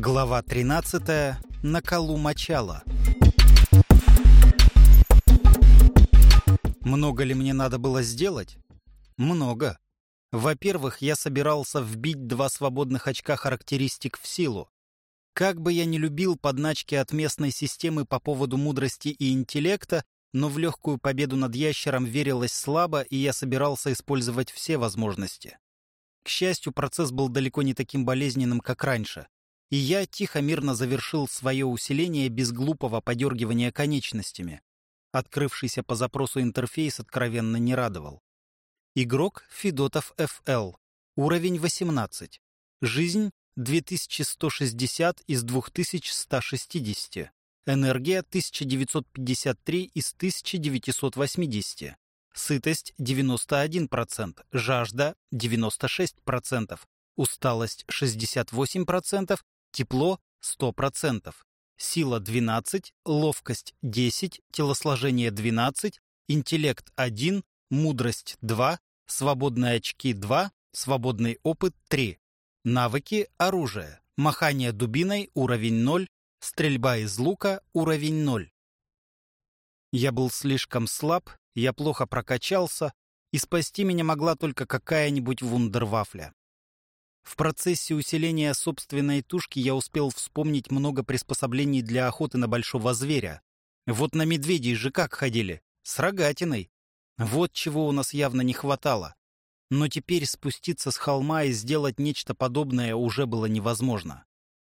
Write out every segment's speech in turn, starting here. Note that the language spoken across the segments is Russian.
Глава 13. На колу мочала. Много ли мне надо было сделать? Много. Во-первых, я собирался вбить два свободных очка характеристик в силу. Как бы я ни любил подначки от местной системы по поводу мудрости и интеллекта, но в легкую победу над ящером верилось слабо, и я собирался использовать все возможности. К счастью, процесс был далеко не таким болезненным, как раньше и я тихо-мирно завершил свое усиление без глупого подергивания конечностями. Открывшийся по запросу интерфейс откровенно не радовал. Игрок Федотов ФЛ. Уровень 18. Жизнь 2160 из 2160. Энергия 1953 из 1980. Сытость 91%, жажда 96%, усталость 68%, Тепло – 100%. Сила – 12, ловкость – 10, телосложение – 12, интеллект – 1, мудрость – 2, свободные очки – 2, свободный опыт – 3. Навыки – оружие. Махание дубиной – уровень 0, стрельба из лука – уровень 0. Я был слишком слаб, я плохо прокачался, и спасти меня могла только какая-нибудь вундервафля. В процессе усиления собственной тушки я успел вспомнить много приспособлений для охоты на большого зверя. Вот на медведей же как ходили? С рогатиной. Вот чего у нас явно не хватало. Но теперь спуститься с холма и сделать нечто подобное уже было невозможно.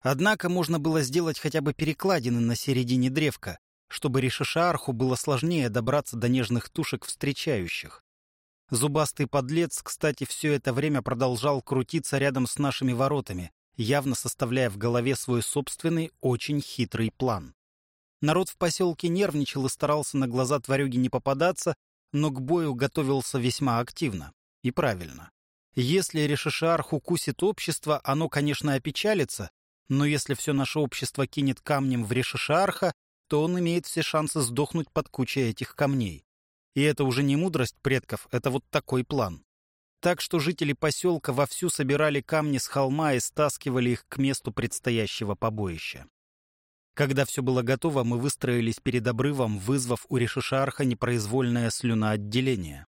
Однако можно было сделать хотя бы перекладины на середине древка, чтобы Ришишаарху было сложнее добраться до нежных тушек встречающих. Зубастый подлец, кстати, все это время продолжал крутиться рядом с нашими воротами, явно составляя в голове свой собственный, очень хитрый план. Народ в поселке нервничал и старался на глаза тварюги не попадаться, но к бою готовился весьма активно. И правильно. Если Решишарх укусит общество, оно, конечно, опечалится, но если все наше общество кинет камнем в Решишарха, то он имеет все шансы сдохнуть под кучей этих камней. И это уже не мудрость предков, это вот такой план. Так что жители поселка вовсю собирали камни с холма и стаскивали их к месту предстоящего побоища. Когда все было готово, мы выстроились перед обрывом, вызвав у Решишарха непроизвольное слюноотделение.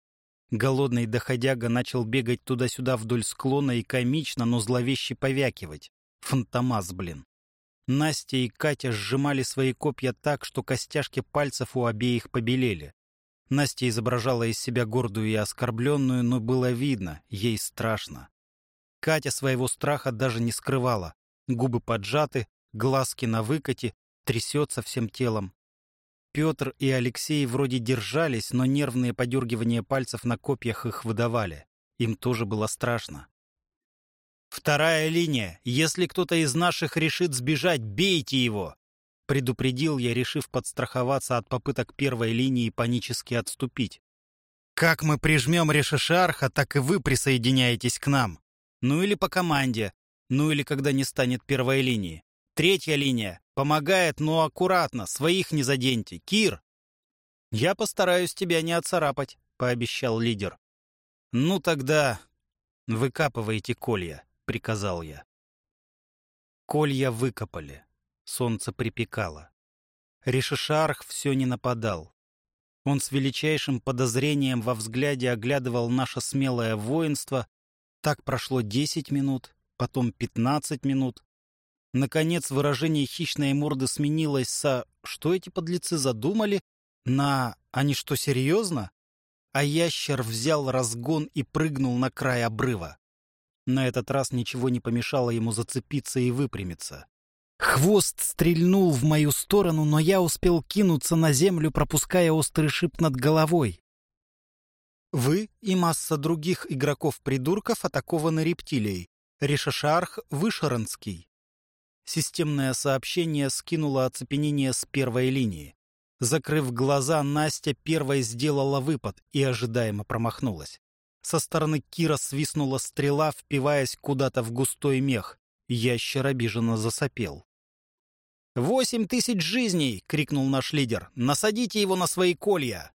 Голодный доходяга начал бегать туда-сюда вдоль склона и комично, но зловеще повякивать. Фантомас, блин. Настя и Катя сжимали свои копья так, что костяшки пальцев у обеих побелели. Настя изображала из себя гордую и оскорбленную, но было видно, ей страшно. Катя своего страха даже не скрывала. Губы поджаты, глазки на выкате, трясется всем телом. Петр и Алексей вроде держались, но нервные подергивания пальцев на копьях их выдавали. Им тоже было страшно. «Вторая линия. Если кто-то из наших решит сбежать, бейте его!» Предупредил я, решив подстраховаться от попыток первой линии панически отступить. «Как мы прижмем Решишарха, так и вы присоединяетесь к нам. Ну или по команде, ну или когда не станет первой линии. Третья линия. Помогает, но аккуратно, своих не заденьте. Кир!» «Я постараюсь тебя не отцарапать», — пообещал лидер. «Ну тогда выкапывайте колья», — приказал я. Колья выкопали. Солнце припекало. Ришишарх все не нападал. Он с величайшим подозрением во взгляде оглядывал наше смелое воинство. Так прошло десять минут, потом пятнадцать минут. Наконец выражение хищной морды сменилось со «что эти подлецы задумали?» на «они что, серьезно?» А ящер взял разгон и прыгнул на край обрыва. На этот раз ничего не помешало ему зацепиться и выпрямиться. Хвост стрельнул в мою сторону, но я успел кинуться на землю, пропуская острый шип над головой. Вы и масса других игроков-придурков атакованы рептилией. Ришашарх Вышеронский. Системное сообщение скинуло оцепенение с первой линии. Закрыв глаза, Настя первой сделала выпад и ожидаемо промахнулась. Со стороны Кира свистнула стрела, впиваясь куда-то в густой мех. Ящер обиженно засопел. «Восемь тысяч жизней!» — крикнул наш лидер. «Насадите его на свои колья!»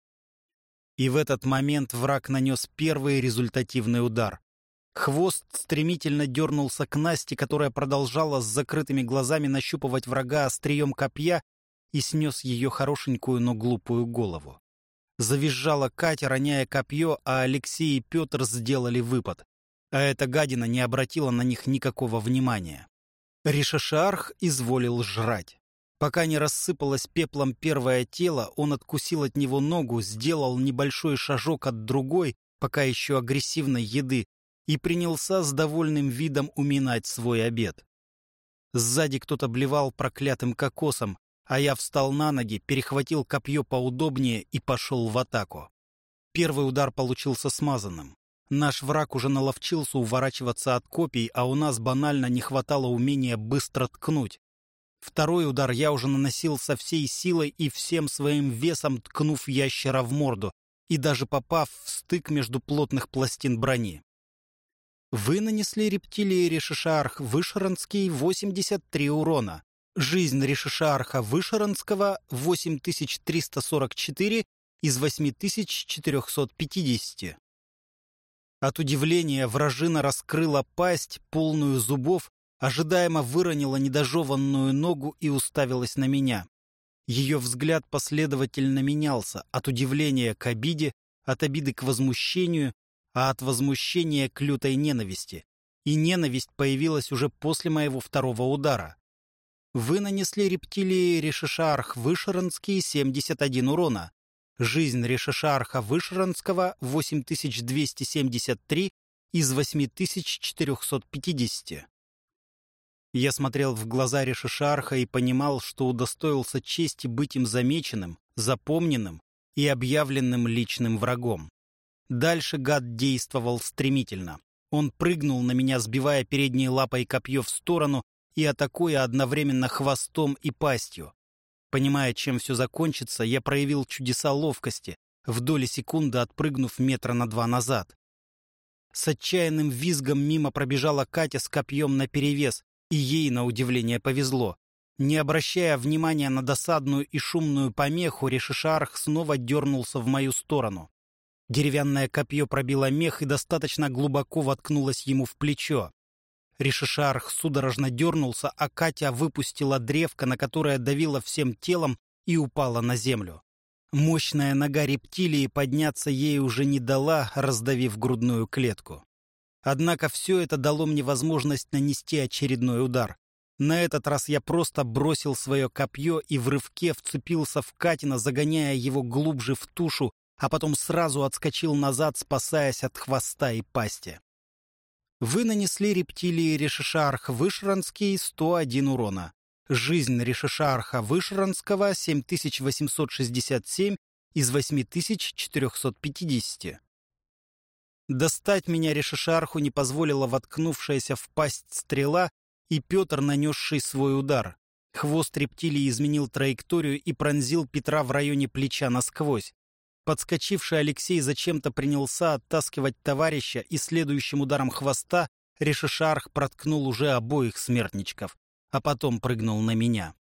И в этот момент враг нанес первый результативный удар. Хвост стремительно дернулся к Насте, которая продолжала с закрытыми глазами нащупывать врага острием копья и снес ее хорошенькую, но глупую голову. Завизжала Катя, роняя копье, а Алексей и Петр сделали выпад. А эта гадина не обратила на них никакого внимания. Ришашарх изволил жрать. Пока не рассыпалось пеплом первое тело, он откусил от него ногу, сделал небольшой шажок от другой, пока еще агрессивной еды, и принялся с довольным видом уминать свой обед. Сзади кто-то блевал проклятым кокосом, а я встал на ноги, перехватил копье поудобнее и пошел в атаку. Первый удар получился смазанным. Наш враг уже наловчился уворачиваться от копий, а у нас банально не хватало умения быстро ткнуть. Второй удар я уже наносил со всей силой и всем своим весом ткнув ящера в морду и даже попав в стык между плотных пластин брони. Вы нанесли рептилии Решишарх Вышеронский 83 урона. Жизнь Решишарха Вышеронского 8344 из 8450. От удивления вражина раскрыла пасть, полную зубов, ожидаемо выронила недожеванную ногу и уставилась на меня. Ее взгляд последовательно менялся от удивления к обиде, от обиды к возмущению, а от возмущения к лютой ненависти. И ненависть появилась уже после моего второго удара. Вы нанесли рептилии Решишарх Вышеронский 71 урона. Жизнь Решишарха Вышеронского 8273 из 8450. Я смотрел в глаза Решишарха и понимал, что удостоился чести быть им замеченным, запомненным и объявленным личным врагом. Дальше гад действовал стремительно. Он прыгнул на меня, сбивая передней лапой копье в сторону и атакуя одновременно хвостом и пастью. Понимая, чем все закончится, я проявил чудеса ловкости, в доли секунды отпрыгнув метра на два назад. С отчаянным визгом мимо пробежала Катя с копьем наперевес, и ей, на удивление, повезло. Не обращая внимания на досадную и шумную помеху, Решишарх снова дернулся в мою сторону. Деревянное копье пробило мех и достаточно глубоко воткнулось ему в плечо. Ришишарх судорожно дернулся, а Катя выпустила древко, на которое давила всем телом и упала на землю. Мощная нога рептилии подняться ей уже не дала, раздавив грудную клетку. Однако все это дало мне возможность нанести очередной удар. На этот раз я просто бросил свое копье и в рывке вцепился в Катина, загоняя его глубже в тушу, а потом сразу отскочил назад, спасаясь от хвоста и пасти. Вы нанесли рептилии Решишарх Вышранский 101 урона. Жизнь Решишарха Вышранского 7867 из 8450. Достать меня Решишарху не позволила воткнувшаяся в пасть стрела и Петр, нанесший свой удар. Хвост рептилии изменил траекторию и пронзил Петра в районе плеча насквозь. Подскочивший Алексей зачем-то принялся оттаскивать товарища, и следующим ударом хвоста Решишарх проткнул уже обоих смертничков, а потом прыгнул на меня.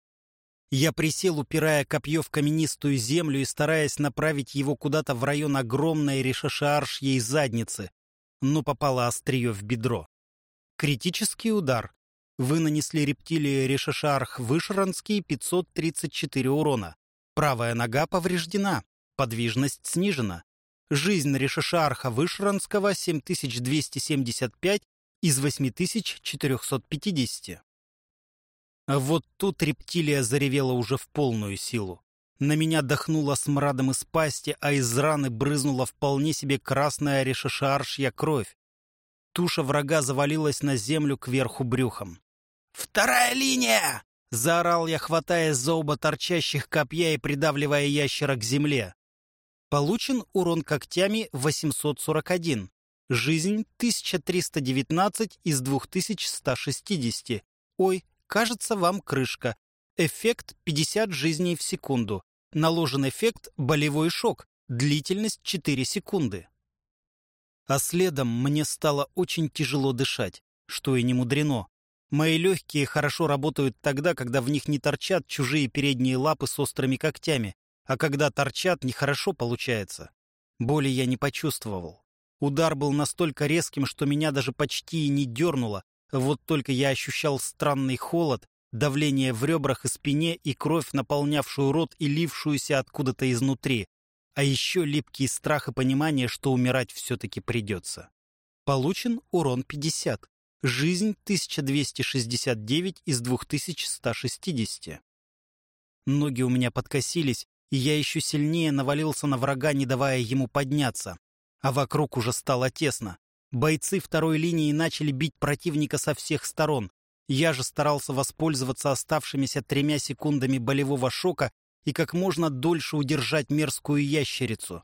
Я присел, упирая копье в каменистую землю и стараясь направить его куда-то в район огромной решишаршьей задницы, но попало острие в бедро. Критический удар. Вы нанесли рептилии решишарх Вышранский 534 урона. Правая нога повреждена. Подвижность снижена. Жизнь Решишарха Вышранского 7275 из 8450. А вот тут рептилия заревела уже в полную силу. На меня дохнуло смрадом из пасти, а из раны брызнула вполне себе красная решишаршья кровь. Туша врага завалилась на землю кверху брюхом. «Вторая линия!» — заорал я, хватаясь за оба торчащих копья и придавливая ящера к земле. Получен урон когтями 841. Жизнь 1319 из 2160. Ой, кажется, вам крышка. Эффект 50 жизней в секунду. Наложен эффект болевой шок. Длительность 4 секунды. А следом мне стало очень тяжело дышать, что и не мудрено. Мои легкие хорошо работают тогда, когда в них не торчат чужие передние лапы с острыми когтями, а когда торчат, нехорошо получается. Боли я не почувствовал. Удар был настолько резким, что меня даже почти и не дернуло. Вот только я ощущал странный холод, давление в ребрах и спине и кровь, наполнявшую рот и лившуюся откуда-то изнутри. А еще липкий страх и понимание, что умирать все-таки придется. Получен урон 50. Жизнь 1269 из 2160. Ноги у меня подкосились, и я еще сильнее навалился на врага, не давая ему подняться. А вокруг уже стало тесно. Бойцы второй линии начали бить противника со всех сторон. Я же старался воспользоваться оставшимися тремя секундами болевого шока и как можно дольше удержать мерзкую ящерицу.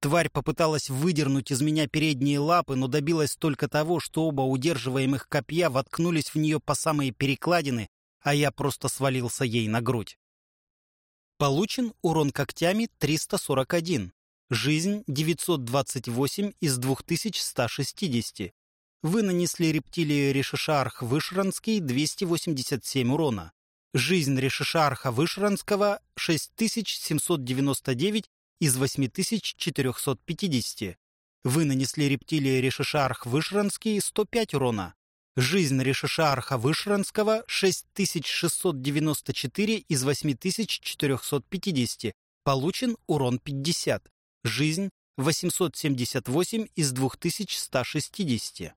Тварь попыталась выдернуть из меня передние лапы, но добилась только того, что оба удерживаемых копья воткнулись в нее по самые перекладины, а я просто свалился ей на грудь. Получен урон когтями 341. Жизнь 928 из 2160. Вы нанесли рептилии Решишарх Вышранский 287 урона. Жизнь Решишарха Вышранского 6799 из 8450. Вы нанесли рептилии Решишарх Вышранский 105 урона. Жизнь Решишарха Вышранского 6694 из 8450. Получен урон 50. Жизнь 878 из 2160.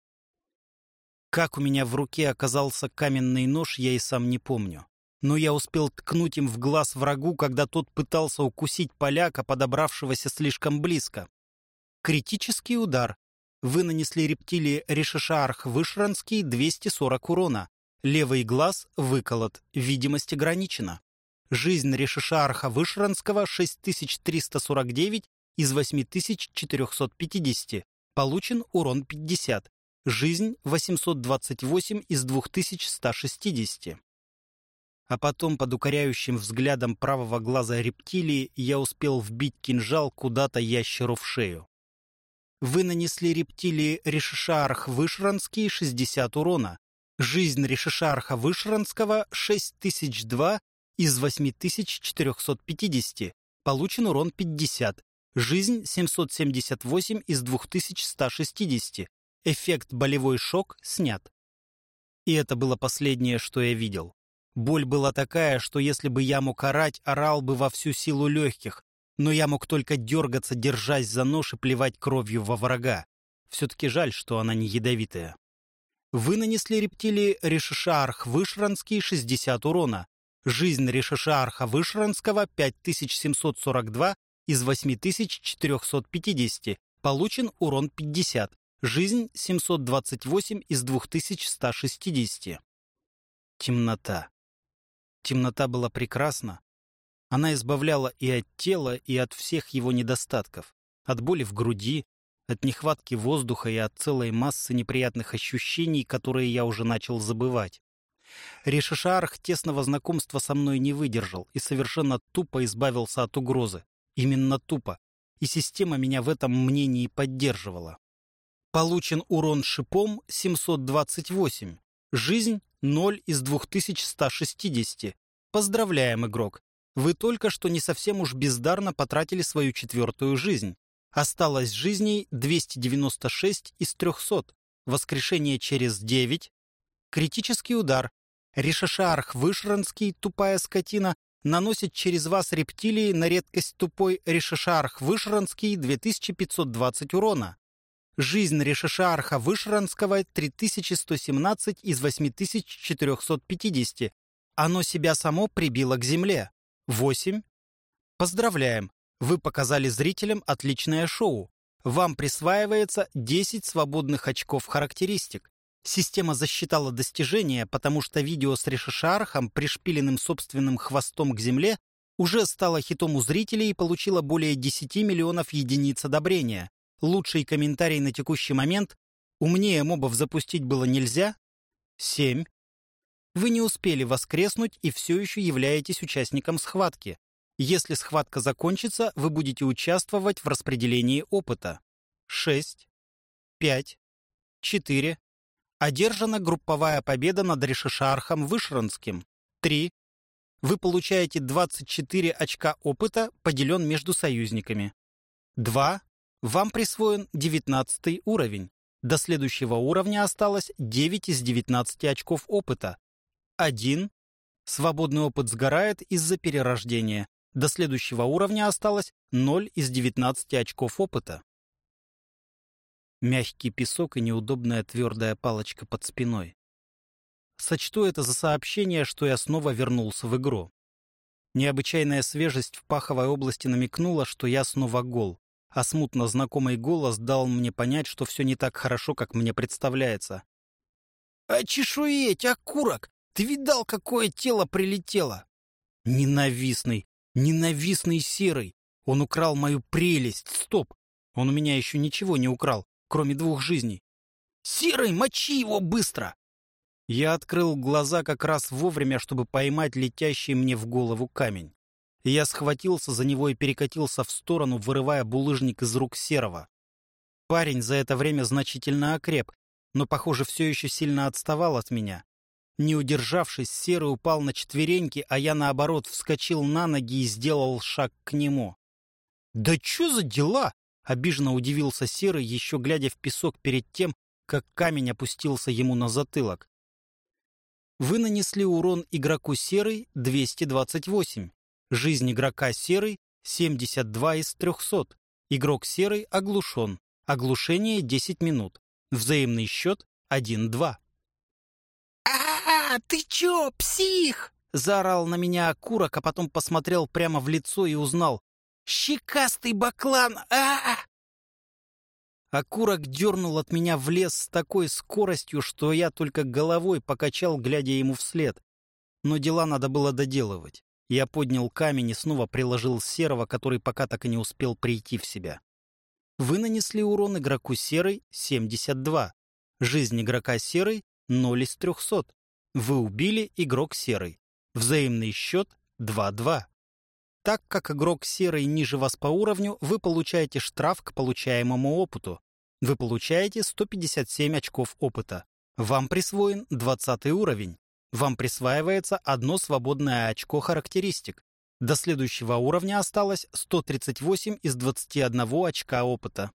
Как у меня в руке оказался каменный нож, я и сам не помню. Но я успел ткнуть им в глаз врагу, когда тот пытался укусить поляка, подобравшегося слишком близко. Критический удар. Вы нанесли рептилии Решишарх Вышранский 240 урона. Левый глаз выколот, видимость ограничена. Жизнь Решишарха Вышранского 6349 из 8450. Получен урон 50. Жизнь 828 из 2160. А потом под укоряющим взглядом правого глаза рептилии я успел вбить кинжал куда-то ящеру в шею. Вы нанесли рептилии Решишарх Вышранский 60 урона. Жизнь Решишарха Вышранского 6002 из 8450. Получен урон 50. Жизнь 778 из 2160. Эффект болевой шок снят. И это было последнее, что я видел. Боль была такая, что если бы я мог орать, орал бы во всю силу легких, но я мог только дергаться, держась за нож и плевать кровью во врага. Все-таки жаль, что она не ядовитая. Вы нанесли рептилии Решишарх Вышранский 60 урона. Жизнь Решишарха Вышранского 5742 из 8450. Получен урон 50. Жизнь 728 из 2160. Темнота. Темнота была прекрасна. Она избавляла и от тела, и от всех его недостатков. От боли в груди, от нехватки воздуха и от целой массы неприятных ощущений, которые я уже начал забывать. Решишарх тесного знакомства со мной не выдержал и совершенно тупо избавился от угрозы. Именно тупо. И система меня в этом мнении поддерживала. Получен урон шипом 728. Жизнь 0 из 2160. Поздравляем, игрок. Вы только что не совсем уж бездарно потратили свою четвертую жизнь. Осталось жизней 296 из 300. Воскрешение через 9. Критический удар. Ришашарх Вышранский, тупая скотина, наносит через вас рептилии на редкость тупой Решишарх Вышранский 2520 урона. Жизнь Решишарха Вышранского 3117 из 8450. Оно себя само прибило к земле. 8. Поздравляем! Вы показали зрителям отличное шоу. Вам присваивается 10 свободных очков характеристик. Система засчитала достижение, потому что видео с Решишархом, пришпиленным собственным хвостом к земле, уже стало хитом у зрителей и получило более 10 миллионов единиц одобрения. Лучший комментарий на текущий момент «Умнее мобов запустить было нельзя?» 7. Вы не успели воскреснуть и все еще являетесь участником схватки. Если схватка закончится, вы будете участвовать в распределении опыта. 6. 5. 4. Одержана групповая победа над Решишархом Вышранским. 3. Вы получаете 24 очка опыта, поделен между союзниками. 2. Вам присвоен 19 уровень. До следующего уровня осталось 9 из 19 очков опыта. 1. Свободный опыт сгорает из-за перерождения. До следующего уровня осталось 0 из 19 очков опыта. Мягкий песок и неудобная твердая палочка под спиной. Сочту это за сообщение, что я снова вернулся в игру. Необычайная свежесть в паховой области намекнула, что я снова гол, а смутно знакомый голос дал мне понять, что все не так хорошо, как мне представляется. «А чешуеть, окурок! Ты видал, какое тело прилетело?» «Ненавистный, ненавистный серый! Он украл мою прелесть! Стоп! Он у меня еще ничего не украл, кроме двух жизней!» «Серый, мочи его быстро!» Я открыл глаза как раз вовремя, чтобы поймать летящий мне в голову камень. Я схватился за него и перекатился в сторону, вырывая булыжник из рук Серого. Парень за это время значительно окреп, но, похоже, все еще сильно отставал от меня. Не удержавшись, Серый упал на четвереньки, а я, наоборот, вскочил на ноги и сделал шаг к нему. «Да что за дела?» — обиженно удивился Серый, еще глядя в песок перед тем, как камень опустился ему на затылок. Вы нанесли урон игроку серый 228. Жизнь игрока серый 72 из 300. Игрок серый оглушен. Оглушение 10 минут. Взаимный счет 1-2. «А, ты чё, псих?» — заорал на меня окурок, а потом посмотрел прямо в лицо и узнал. «Щекастый баклан! а, -а, -а Окурок дернул от меня в лес с такой скоростью, что я только головой покачал, глядя ему вслед. Но дела надо было доделывать. Я поднял камень и снова приложил серого, который пока так и не успел прийти в себя. Вы нанесли урон игроку серый 72. Жизнь игрока серый 0 из 300. Вы убили игрок серый. Взаимный счет 2-2. Так как игрок серый ниже вас по уровню, вы получаете штраф к получаемому опыту. Вы получаете 157 очков опыта. Вам присвоен 20 уровень. Вам присваивается одно свободное очко характеристик. До следующего уровня осталось 138 из 21 очка опыта.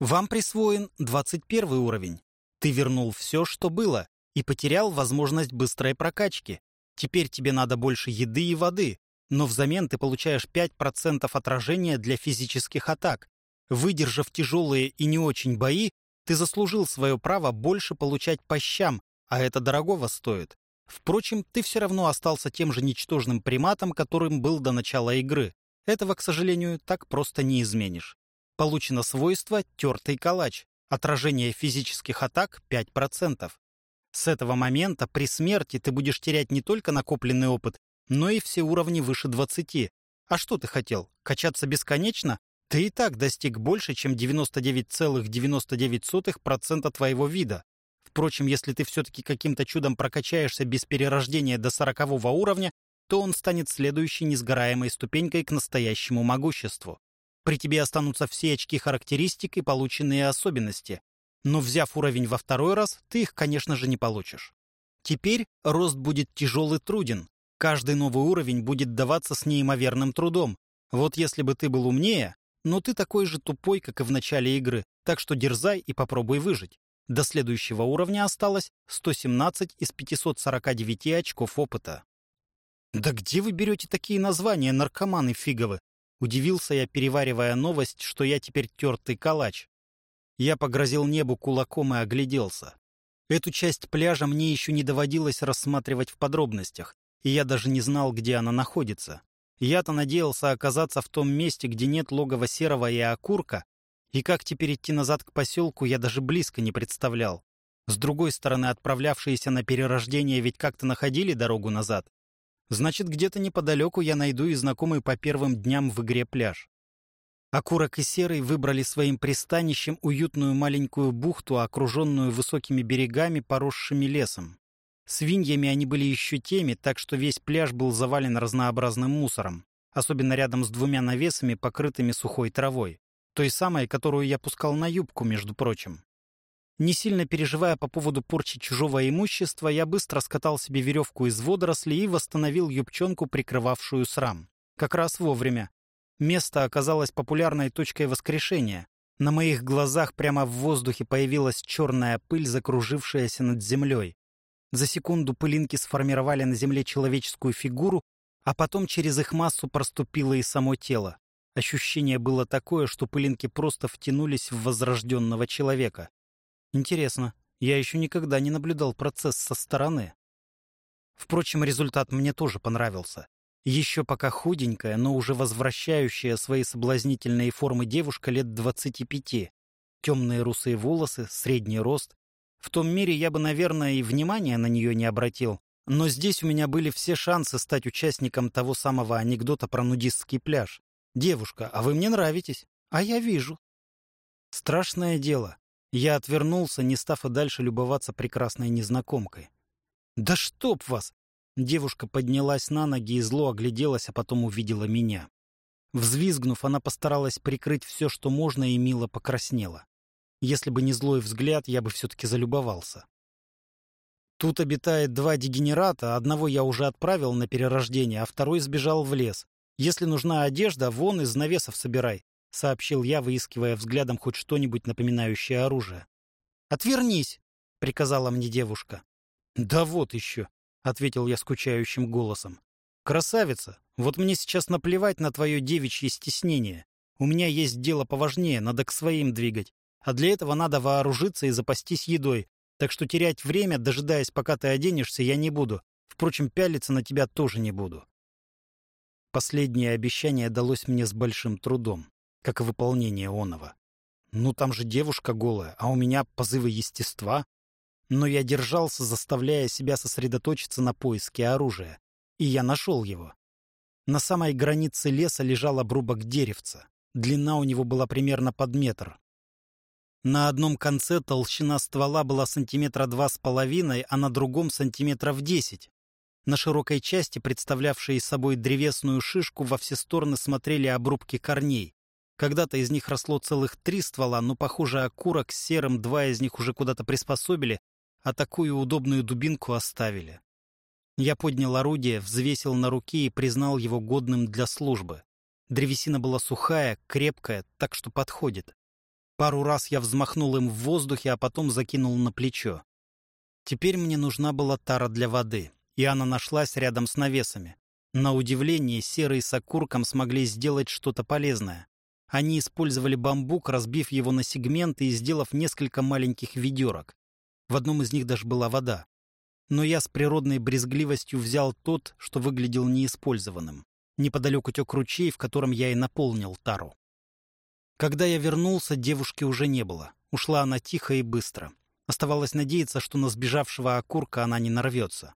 Вам присвоен 21 уровень. Ты вернул все, что было, и потерял возможность быстрой прокачки. Теперь тебе надо больше еды и воды, но взамен ты получаешь 5% отражения для физических атак. Выдержав тяжелые и не очень бои, ты заслужил свое право больше получать по щам, а это дорогого стоит. Впрочем, ты все равно остался тем же ничтожным приматом, которым был до начала игры. Этого, к сожалению, так просто не изменишь. Получено свойство «тертый калач». Отражение физических атак 5%. С этого момента при смерти ты будешь терять не только накопленный опыт, но и все уровни выше 20. А что ты хотел? Качаться бесконечно? Ты и так достиг больше, чем 99,99% твоего вида. Впрочем, если ты все-таки каким-то чудом прокачаешься без перерождения до 40 уровня, то он станет следующей несгораемой ступенькой к настоящему могуществу. При тебе останутся все очки характеристик и полученные особенности. Но взяв уровень во второй раз, ты их, конечно же, не получишь. Теперь рост будет тяжелый труден, Каждый новый уровень будет даваться с неимоверным трудом. Вот если бы ты был умнее, но ты такой же тупой, как и в начале игры, так что дерзай и попробуй выжить. До следующего уровня осталось 117 из 549 очков опыта. «Да где вы берете такие названия, наркоманы фиговы?» Удивился я, переваривая новость, что я теперь тертый калач. Я погрозил небу кулаком и огляделся. Эту часть пляжа мне еще не доводилось рассматривать в подробностях, и я даже не знал, где она находится. Я-то надеялся оказаться в том месте, где нет логова серого и окурка, и как теперь идти назад к поселку, я даже близко не представлял. С другой стороны, отправлявшиеся на перерождение ведь как-то находили дорогу назад. Значит, где-то неподалеку я найду и знакомый по первым дням в игре пляж. Окурок и Серый выбрали своим пристанищем уютную маленькую бухту, окруженную высокими берегами, поросшими лесом. Свиньями они были еще теми, так что весь пляж был завален разнообразным мусором, особенно рядом с двумя навесами, покрытыми сухой травой, той самой, которую я пускал на юбку, между прочим. Не сильно переживая по поводу порчи чужого имущества, я быстро скатал себе веревку из водорослей и восстановил юбчонку, прикрывавшую срам. Как раз вовремя. Место оказалось популярной точкой воскрешения. На моих глазах прямо в воздухе появилась черная пыль, закружившаяся над землей. За секунду пылинки сформировали на земле человеческую фигуру, а потом через их массу проступило и само тело. Ощущение было такое, что пылинки просто втянулись в возрожденного человека. Интересно, я еще никогда не наблюдал процесс со стороны. Впрочем, результат мне тоже понравился. Еще пока худенькая, но уже возвращающая свои соблазнительные формы девушка лет двадцати пяти. Темные русые волосы, средний рост. В том мире я бы, наверное, и внимания на нее не обратил. Но здесь у меня были все шансы стать участником того самого анекдота про нудистский пляж. «Девушка, а вы мне нравитесь. А я вижу». Страшное дело. Я отвернулся, не став и дальше любоваться прекрасной незнакомкой. «Да чтоб вас!» Девушка поднялась на ноги и зло огляделась, а потом увидела меня. Взвизгнув, она постаралась прикрыть все, что можно, и мило покраснела. Если бы не злой взгляд, я бы все-таки залюбовался. Тут обитает два дегенерата, одного я уже отправил на перерождение, а второй сбежал в лес. Если нужна одежда, вон из навесов собирай, — сообщил я, выискивая взглядом хоть что-нибудь напоминающее оружие. «Отвернись!» — приказала мне девушка. «Да вот еще!» — ответил я скучающим голосом. «Красавица, вот мне сейчас наплевать на твое девичье стеснение. У меня есть дело поважнее, надо к своим двигать. А для этого надо вооружиться и запастись едой. Так что терять время, дожидаясь, пока ты оденешься, я не буду. Впрочем, пялиться на тебя тоже не буду». Последнее обещание далось мне с большим трудом, как и выполнение оного. Ну, там же девушка голая, а у меня позывы естества. Но я держался, заставляя себя сосредоточиться на поиске оружия. И я нашел его. На самой границе леса лежал обрубок деревца. Длина у него была примерно под метр. На одном конце толщина ствола была сантиметра два с половиной, а на другом сантиметров десять. На широкой части, представлявшей собой древесную шишку, во все стороны смотрели обрубки корней. Когда-то из них росло целых три ствола, но, похоже, окурок с серым два из них уже куда-то приспособили, а такую удобную дубинку оставили. Я поднял орудие, взвесил на руке и признал его годным для службы. Древесина была сухая, крепкая, так что подходит. Пару раз я взмахнул им в воздухе, а потом закинул на плечо. Теперь мне нужна была тара для воды, и она нашлась рядом с навесами. На удивление, серые с окурком смогли сделать что-то полезное. Они использовали бамбук, разбив его на сегменты и сделав несколько маленьких ведерок. В одном из них даже была вода. Но я с природной брезгливостью взял тот, что выглядел неиспользованным. Неподалеку тек ручей, в котором я и наполнил тару. Когда я вернулся, девушки уже не было. Ушла она тихо и быстро. Оставалось надеяться, что на сбежавшего окурка она не нарвется.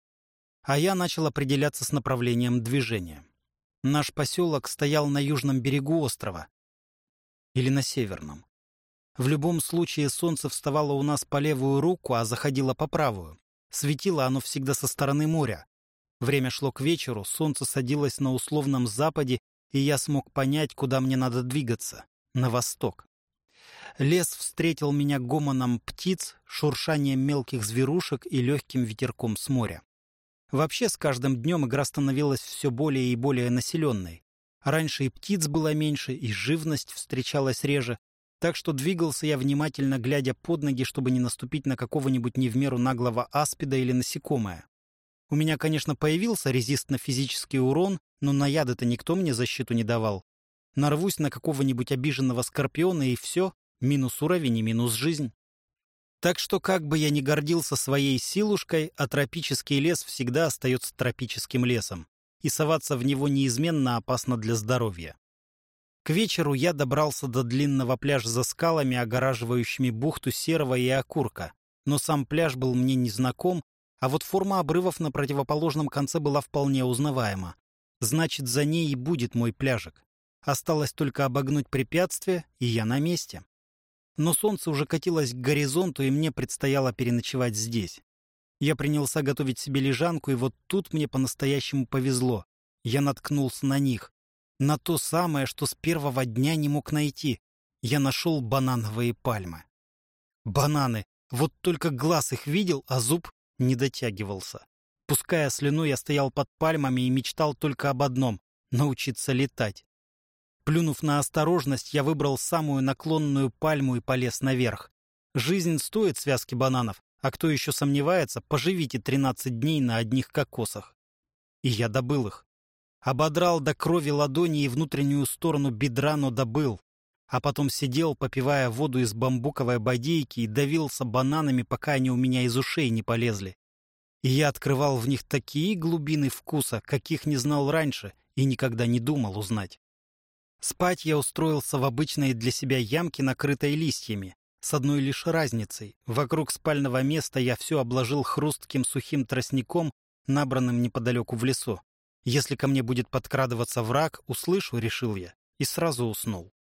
А я начал определяться с направлением движения. Наш поселок стоял на южном берегу острова. Или на северном. В любом случае солнце вставало у нас по левую руку, а заходило по правую. Светило оно всегда со стороны моря. Время шло к вечеру, солнце садилось на условном западе, и я смог понять, куда мне надо двигаться — на восток. Лес встретил меня гомоном птиц, шуршанием мелких зверушек и легким ветерком с моря. Вообще, с каждым днем игра становилась все более и более населенной. Раньше и птиц было меньше, и живность встречалась реже, так что двигался я внимательно, глядя под ноги, чтобы не наступить на какого-нибудь не в меру наглого аспида или насекомое. У меня, конечно, появился резист на физический урон, но на яды-то никто мне защиту не давал. Нарвусь на какого-нибудь обиженного скорпиона, и все, минус уровень и минус жизнь. Так что, как бы я ни гордился своей силушкой, а тропический лес всегда остается тропическим лесом, и соваться в него неизменно опасно для здоровья. К вечеру я добрался до длинного пляжа за скалами, огораживающими бухту Серого и Окурка. Но сам пляж был мне незнаком, а вот форма обрывов на противоположном конце была вполне узнаваема. Значит, за ней и будет мой пляжик. Осталось только обогнуть препятствие, и я на месте. Но солнце уже катилось к горизонту, и мне предстояло переночевать здесь. Я принялся готовить себе лежанку, и вот тут мне по-настоящему повезло. Я наткнулся на них. На то самое, что с первого дня не мог найти. Я нашел банановые пальмы. Бананы. Вот только глаз их видел, а зуб не дотягивался. Пуская слюну, я стоял под пальмами и мечтал только об одном — научиться летать. Плюнув на осторожность, я выбрал самую наклонную пальму и полез наверх. Жизнь стоит связки бананов, а кто еще сомневается, поживите 13 дней на одних кокосах. И я добыл их. Ободрал до крови ладони и внутреннюю сторону бедра, но добыл. А потом сидел, попивая воду из бамбуковой бодейки и давился бананами, пока они у меня из ушей не полезли. И я открывал в них такие глубины вкуса, каких не знал раньше и никогда не думал узнать. Спать я устроился в обычной для себя ямке, накрытой листьями, с одной лишь разницей. Вокруг спального места я все обложил хрустким сухим тростником, набранным неподалеку в лесу. Если ко мне будет подкрадываться враг, услышу, решил я, и сразу уснул.